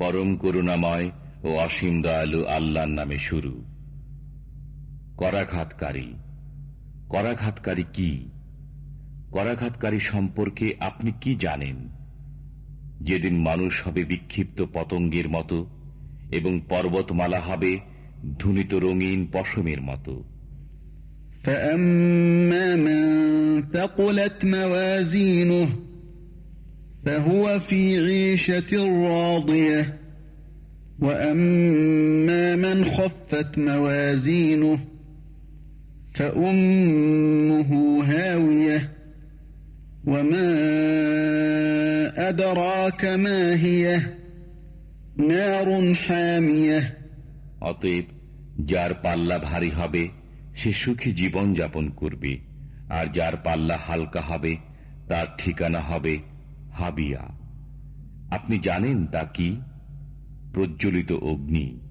পরম করুণাময় ও অসীম দয়ালু আল্লাহর নামে শুরু করাঘাতকারী করাঘাতকারী কি করাঘাতকারী সম্পর্কে আপনি কি জানেন যেদিন মানুষ হবে বিক্ষিপ্ত পতঙ্গের মতো এবং পর্বতমালা হবে ধুনিত রঙিন পশমের মতো فأما من ثقلت موازينه فهو في عيشة راضية وأما من خفت موازينه فأمه هاوية وما أدراك ما هي نار حامية অতএব যার পাল্লা ভারী হবে সে সুখী জীবন যাপন করবে আর যার পাল্লা হালকা হবে তার ঠিকানা হবে হাবিয়া। আপনি জানেন তা কি? প্রজ্বলিত অগ্নি।